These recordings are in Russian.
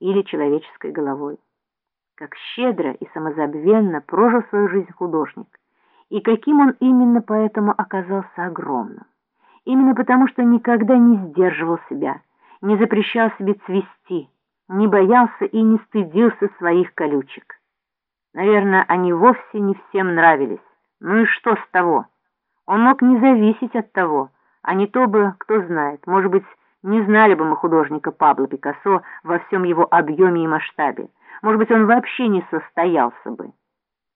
или человеческой головой. Как щедро и самозабвенно прожил свою жизнь художник, и каким он именно поэтому оказался огромным. Именно потому, что никогда не сдерживал себя, не запрещал себе цвести, не боялся и не стыдился своих колючек. Наверное, они вовсе не всем нравились. Ну и что с того? Он мог не зависеть от того, а не то бы, кто знает, может быть, не знали бы мы художника Пабло Пикассо во всем его объеме и масштабе. Может быть, он вообще не состоялся бы.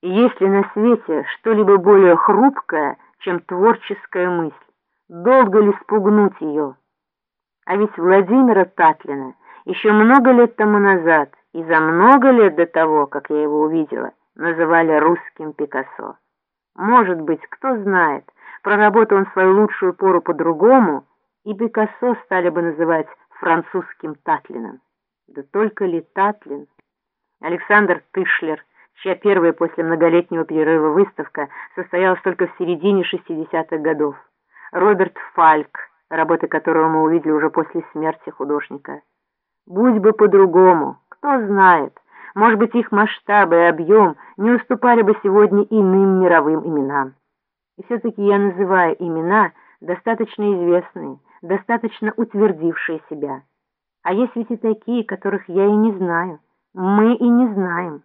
Есть ли на свете что-либо более хрупкое, чем творческая мысль? Долго ли спугнуть ее? А ведь Владимира Татлина еще много лет тому назад и за много лет до того, как я его увидела, называли русским Пикассо. Может быть, кто знает, проработал он свою лучшую пору по-другому, и Пикассо стали бы называть французским Татлином. Да только ли Татлин? Александр Тышлер, чья первая после многолетнего перерыва выставка состоялась только в середине 60-х годов. Роберт Фальк, работы которого мы увидели уже после смерти художника. Будь бы по-другому, кто знает, может быть, их масштабы и объем не уступали бы сегодня иным мировым именам. И все-таки я называю имена, достаточно известные, достаточно утвердившие себя. А есть ведь и такие, которых я и не знаю. Мы и не знаем.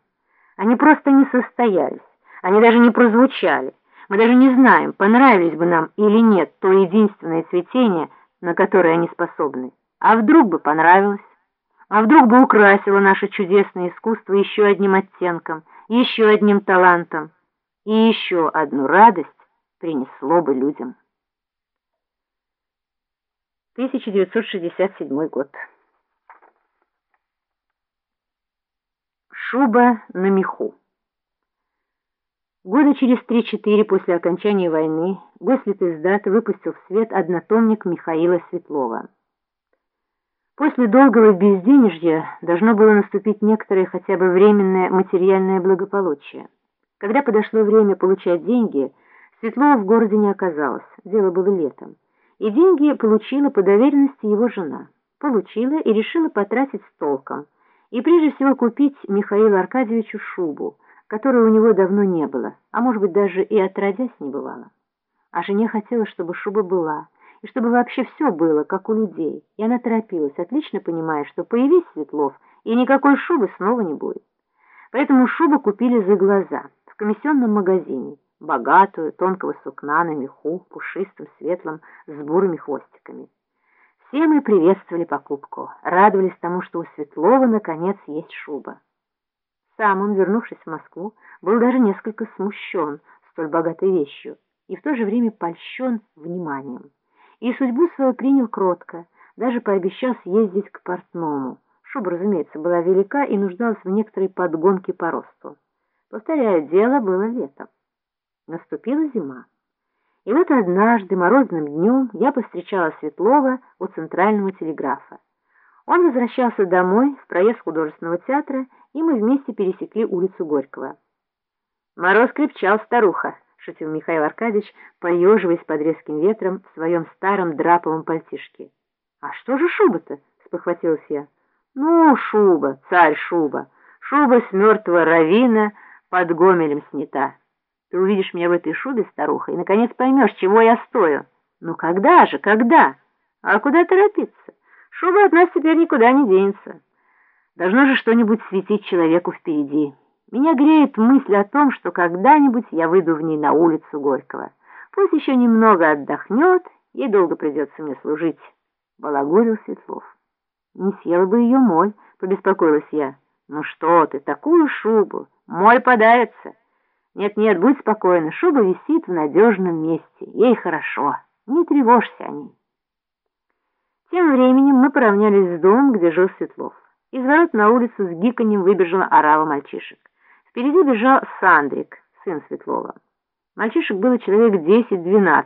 Они просто не состоялись, они даже не прозвучали. Мы даже не знаем, понравились бы нам или нет то единственное цветение, на которое они способны. А вдруг бы понравилось? А вдруг бы украсило наше чудесное искусство еще одним оттенком, еще одним талантом, и еще одну радость принесло бы людям. 1967 год. Шуба на меху. Года через 3-4 после окончания войны Гослит издат выпустил в свет однотомник Михаила Светлова. После долгого безденежья должно было наступить некоторое хотя бы временное материальное благополучие. Когда подошло время получать деньги, Светлова в городе не оказалось, дело было летом. И деньги получила по доверенности его жена. Получила и решила потратить с толком. И прежде всего купить Михаилу Аркадьевичу шубу, которой у него давно не было, а может быть даже и отродясь не бывало. А жене хотелось, чтобы шуба была, и чтобы вообще все было, как у людей. И она торопилась, отлично понимая, что появись Светлов, и никакой шубы снова не будет. Поэтому шубу купили за глаза, в комиссионном магазине, богатую, тонкого сукна на меху, пушистым, светлым, с бурыми хвостиками. Все мы приветствовали покупку, радовались тому, что у Светлова наконец есть шуба. Сам он, вернувшись в Москву, был даже несколько смущен столь богатой вещью и в то же время польщен вниманием и судьбу свою принял кротко, даже пообещал съездить к портному. Шуба, разумеется, была велика и нуждалась в некоторой подгонке по росту. Повторяю, дело было летом. Наступила зима. И вот однажды, морозным днем, я повстречала Светлова у центрального телеграфа. Он возвращался домой в проезд художественного театра, и мы вместе пересекли улицу Горького. Мороз крепчал, старуха шутил Михаил Аркадьевич, поеживаясь под резким ветром в своем старом драповом пальтишке. «А что же шуба-то?» — спохватилась я. «Ну, шуба, царь шуба, шуба с мертвого равина под гомелем снята. Ты увидишь меня в этой шубе, старуха, и, наконец, поймешь, чего я стою. Ну, когда же, когда? А куда торопиться? Шуба от нас теперь никуда не денется. Должно же что-нибудь светить человеку впереди». Меня греет мысль о том, что когда-нибудь я выйду в ней на улицу Горького. Пусть еще немного отдохнет, ей долго придется мне служить. Балагурил Светлов. Не съела бы ее моль, побеспокоилась я. Ну что ты, такую шубу, моль подавится. Нет-нет, будь спокойна, шуба висит в надежном месте, ей хорошо, не тревожься о ней. Тем временем мы поравнялись с домом, где жил Светлов. Из ворот на улицу с гиканьем выбежала орава мальчишек. Впереди бежал Сандрик, сын Светлова. Мальчишек было человек 10-12,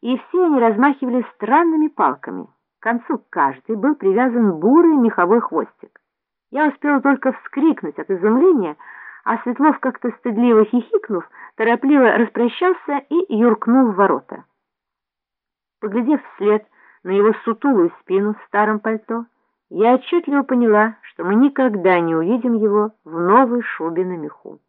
и все они размахивали странными палками. К концу каждый был привязан бурый меховой хвостик. Я успела только вскрикнуть от изумления, а Светлов, как-то стыдливо хихикнув, торопливо распрощался и юркнул в ворота. Поглядев вслед на его сутулую спину в старом пальто, я отчетливо поняла, что мы никогда не увидим его в новой шубе на меху.